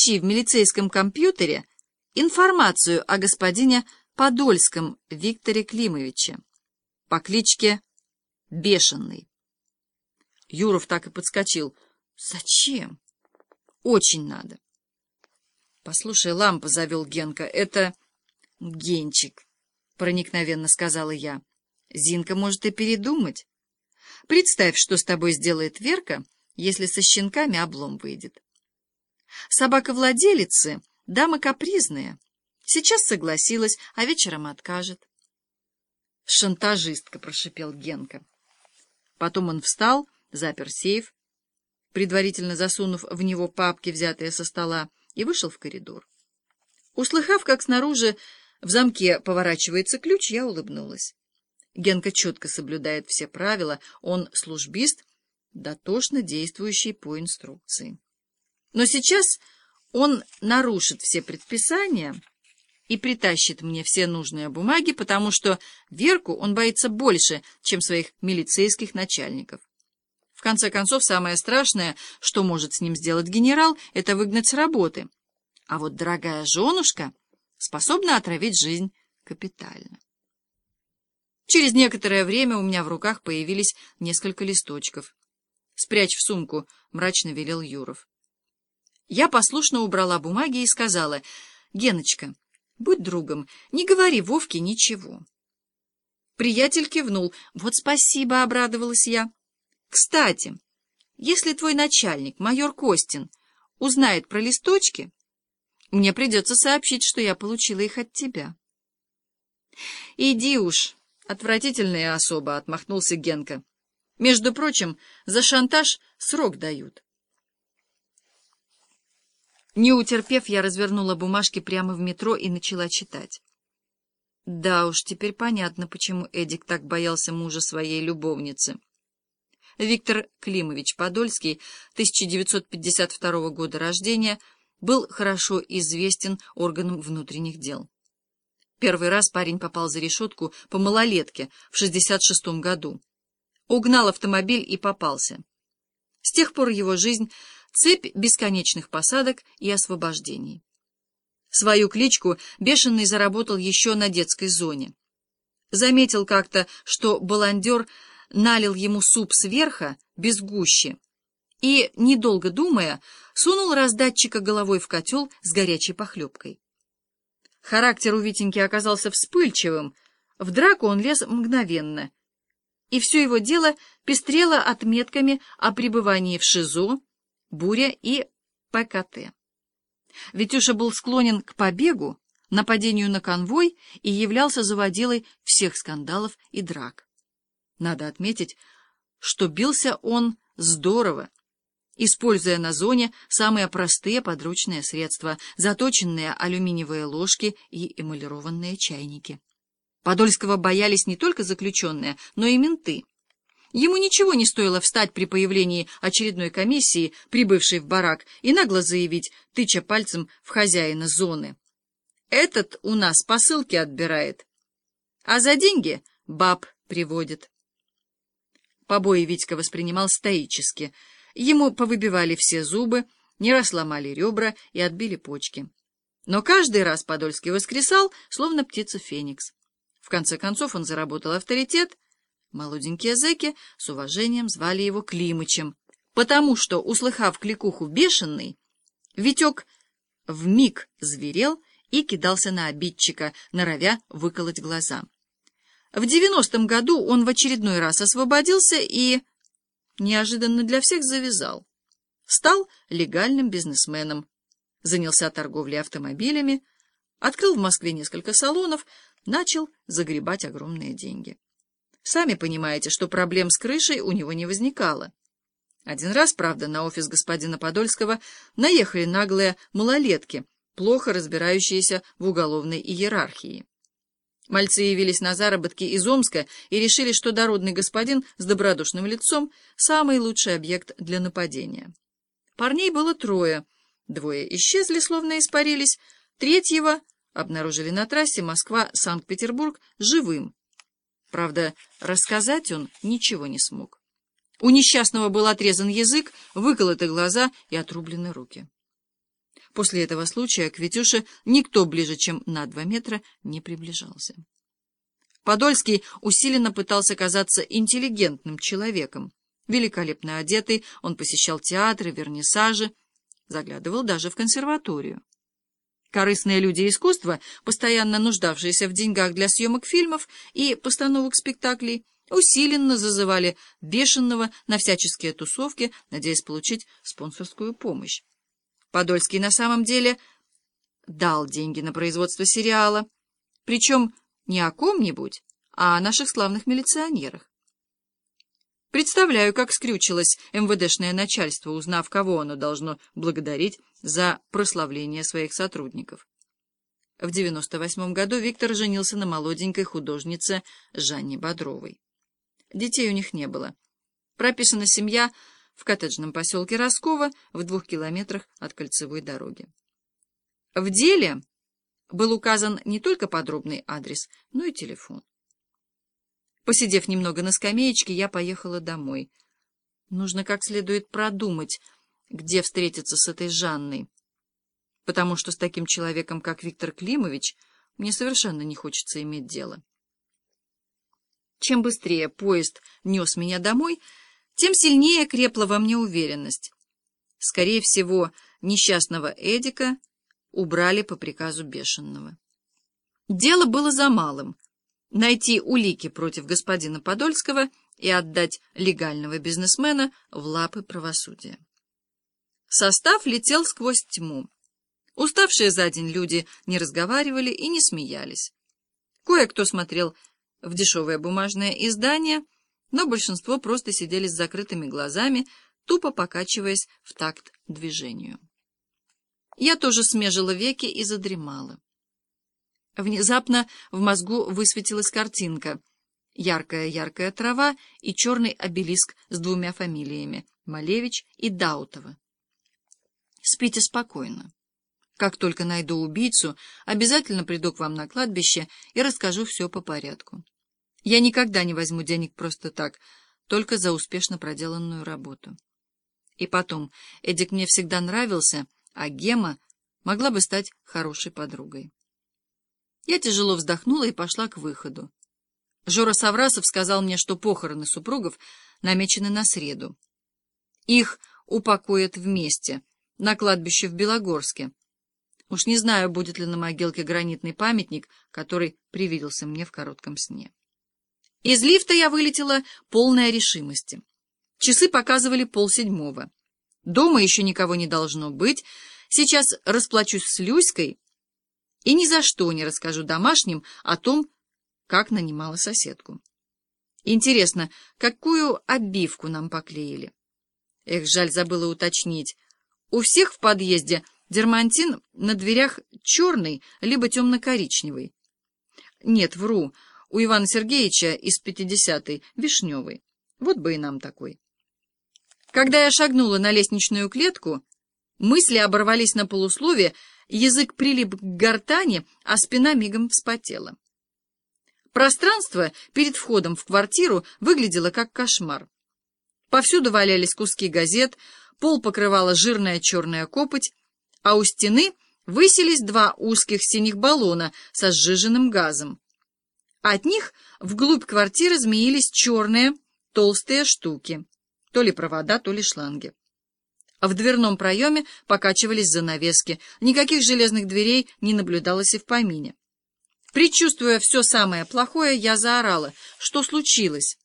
Поищи в милицейском компьютере информацию о господине Подольском Викторе Климовиче по кличке Бешеный. Юров так и подскочил. Зачем? Очень надо. Послушай, лампа, завел Генка, это Генчик, проникновенно сказала я. Зинка может и передумать. Представь, что с тобой сделает Верка, если со щенками облом выйдет. Собака-владелицы — дама капризная. Сейчас согласилась, а вечером откажет. «Шантажистка», — прошипел Генка. Потом он встал, запер сейф, предварительно засунув в него папки, взятые со стола, и вышел в коридор. Услыхав, как снаружи в замке поворачивается ключ, я улыбнулась. Генка четко соблюдает все правила, он службист, дотошно действующий по инструкции. Но сейчас он нарушит все предписания и притащит мне все нужные бумаги, потому что Верку он боится больше, чем своих милицейских начальников. В конце концов, самое страшное, что может с ним сделать генерал, это выгнать с работы. А вот дорогая женушка способна отравить жизнь капитально. Через некоторое время у меня в руках появились несколько листочков. «Спрячь в сумку», — мрачно велел Юров. Я послушно убрала бумаги и сказала, «Геночка, будь другом, не говори Вовке ничего». Приятель кивнул. «Вот спасибо», — обрадовалась я. «Кстати, если твой начальник, майор Костин, узнает про листочки, мне придется сообщить, что я получила их от тебя». «Иди уж, отвратительная особа», — отмахнулся Генка. «Между прочим, за шантаж срок дают». Не утерпев, я развернула бумажки прямо в метро и начала читать. Да уж, теперь понятно, почему Эдик так боялся мужа своей любовницы. Виктор Климович Подольский, 1952 года рождения, был хорошо известен органам внутренних дел. Первый раз парень попал за решетку по малолетке в 66 году. Угнал автомобиль и попался. С тех пор его жизнь цепь бесконечных посадок и освобождений. Свою кличку Бешеный заработал еще на детской зоне. Заметил как-то, что баландер налил ему суп сверха, без гущи, и, недолго думая, сунул раздатчика головой в котел с горячей похлебкой. Характер у Витеньки оказался вспыльчивым, в драку он лез мгновенно, и все его дело пестрело отметками о пребывании в ШИЗО, Буря и ПКТ. Витюша был склонен к побегу, нападению на конвой и являлся заводилой всех скандалов и драк. Надо отметить, что бился он здорово, используя на зоне самые простые подручные средства, заточенные алюминиевые ложки и эмалированные чайники. Подольского боялись не только заключенные, но и менты. Ему ничего не стоило встать при появлении очередной комиссии, прибывшей в барак, и нагло заявить, тыча пальцем в хозяина зоны. «Этот у нас посылки отбирает, а за деньги баб приводит». Побои Витька воспринимал стоически. Ему повыбивали все зубы, не рассломали ребра и отбили почки. Но каждый раз Подольский воскресал, словно птица Феникс. В конце концов он заработал авторитет — Молоденькие зэки с уважением звали его Климычем, потому что, услыхав кликуху бешеный, Витек вмиг зверел и кидался на обидчика, норовя выколоть глаза. В девяностом году он в очередной раз освободился и, неожиданно для всех, завязал. Стал легальным бизнесменом, занялся торговлей автомобилями, открыл в Москве несколько салонов, начал загребать огромные деньги. Сами понимаете, что проблем с крышей у него не возникало. Один раз, правда, на офис господина Подольского наехали наглые малолетки, плохо разбирающиеся в уголовной иерархии. Мальцы явились на заработки из Омска и решили, что дородный господин с добродушным лицом — самый лучший объект для нападения. Парней было трое. Двое исчезли, словно испарились. Третьего обнаружили на трассе Москва-Санкт-Петербург живым. Правда, рассказать он ничего не смог. У несчастного был отрезан язык, выколоты глаза и отрублены руки. После этого случая к Витюше никто ближе, чем на два метра, не приближался. Подольский усиленно пытался казаться интеллигентным человеком. Великолепно одетый, он посещал театры, вернисажи, заглядывал даже в консерваторию. Корыстные люди искусства, постоянно нуждавшиеся в деньгах для съемок фильмов и постановок спектаклей, усиленно зазывали бешеного на всяческие тусовки, надеясь получить спонсорскую помощь. Подольский на самом деле дал деньги на производство сериала, причем не о ком-нибудь, а о наших славных милиционерах. Представляю, как скрючилось МВДшное начальство, узнав, кого оно должно благодарить за прославление своих сотрудников. В 98 году Виктор женился на молоденькой художнице Жанне Бодровой. Детей у них не было. Прописана семья в коттеджном поселке Росково в двух километрах от кольцевой дороги. В деле был указан не только подробный адрес, но и телефон. Посидев немного на скамеечке, я поехала домой. Нужно как следует продумать, где встретиться с этой Жанной, потому что с таким человеком, как Виктор Климович, мне совершенно не хочется иметь дело. Чем быстрее поезд нес меня домой, тем сильнее крепла во мне уверенность. Скорее всего, несчастного Эдика убрали по приказу Бешенного. Дело было за малым — найти улики против господина Подольского и отдать легального бизнесмена в лапы правосудия. Состав летел сквозь тьму. Уставшие за день люди не разговаривали и не смеялись. Кое-кто смотрел в дешевое бумажное издание, но большинство просто сидели с закрытыми глазами, тупо покачиваясь в такт движению. Я тоже смежила веки и задремала. Внезапно в мозгу высветилась картинка. Яркая-яркая трава и черный обелиск с двумя фамилиями — Малевич и Даутова. Спите спокойно. Как только найду убийцу, обязательно приду к вам на кладбище и расскажу все по порядку. Я никогда не возьму денег просто так, только за успешно проделанную работу. И потом, Эдик мне всегда нравился, а Гема могла бы стать хорошей подругой. Я тяжело вздохнула и пошла к выходу. Жора Саврасов сказал мне, что похороны супругов намечены на среду. Их упокоят вместе, на кладбище в Белогорске. Уж не знаю, будет ли на могилке гранитный памятник, который привиделся мне в коротком сне. Из лифта я вылетела полная решимости. Часы показывали полседьмого. Дома еще никого не должно быть. Сейчас расплачусь с Люськой и ни за что не расскажу домашним о том, как нанимала соседку. Интересно, какую обивку нам поклеили? Эх, жаль, забыла уточнить. У всех в подъезде дермантин на дверях черный, либо темно-коричневый. Нет, вру, у Ивана Сергеевича из 50-й вишневый. Вот бы и нам такой. Когда я шагнула на лестничную клетку, мысли оборвались на полусловие, язык прилип к гортани, а спина мигом вспотела. Пространство перед входом в квартиру выглядело как кошмар. Повсюду валялись куски газет, пол покрывала жирная черная копоть, а у стены высились два узких синих баллона со сжиженным газом. От них вглубь квартиры змеились черные толстые штуки, то ли провода, то ли шланги. В дверном проеме покачивались занавески, никаких железных дверей не наблюдалось и в помине. Предчувствуя все самое плохое, я заорала. Что случилось?